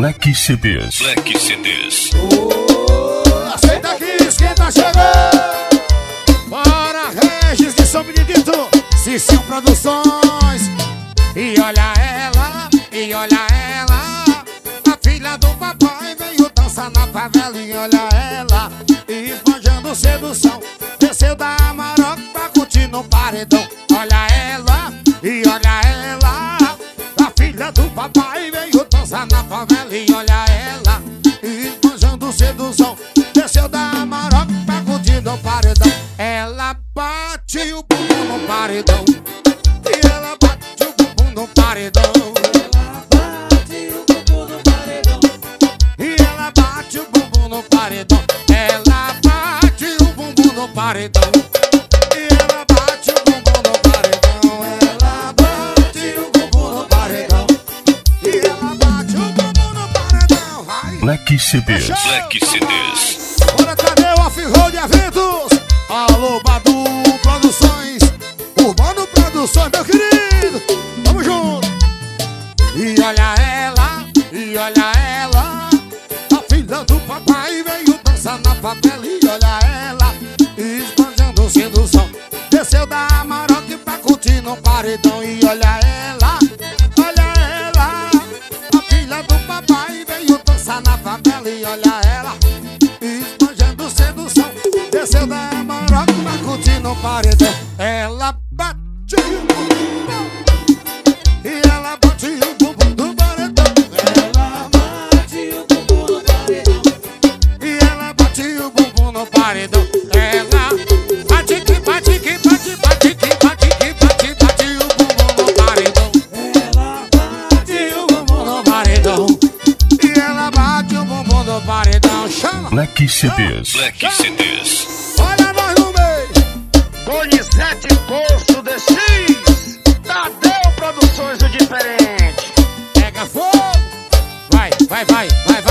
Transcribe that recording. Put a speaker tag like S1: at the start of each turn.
S1: Black CDs.
S2: Black CDs.
S3: Oh, aceita que esquenta chegou. Bora, Regis de São Benedito. Cicinho Produções. E olha ela, e olha ela. A filha do papai veio dançar na favela. E olha ela, esbanjando sedução. Desceu da Maroc pra curtir no paredão. Olha ela, e olha ela. A filha do papai dançar na favela. E olha ela, esbanjando sedução. Desceu da Maroc pra curtir no paredão. Ela bate o bumbum no paredão. E ela bate o bumbum no paredão. E ela bate o bumbum no paredão. Ela bate o bumbum no paredão.
S1: Black CDs.
S2: Black CDs.
S3: Bora, cadê o off-road eventos? Alô, Badu Produções, Urbano Produções, meu querido, tamo junto. E olha ela, e olha ela, a filha do papai veio dançar na favela. E olha ela, esbanjando sedução, desceu da Maroc pra curtir no paredão. E olha ela, E olha ela, esbanjando sedução, desceu da Maroc pra curtir no paredão. Ela bate o bumbum e ela bate o bumbum do paredão. Ela bate o bumbum no paredão. E ela bate o bumbum no paredão. Ela
S1: Black CDs.
S2: Black CDs.
S3: Olha nós no meio.
S4: Donizete Poço de X, Tadeu Produções do Diferente.
S3: Pega fogo. Vai, vai, vai,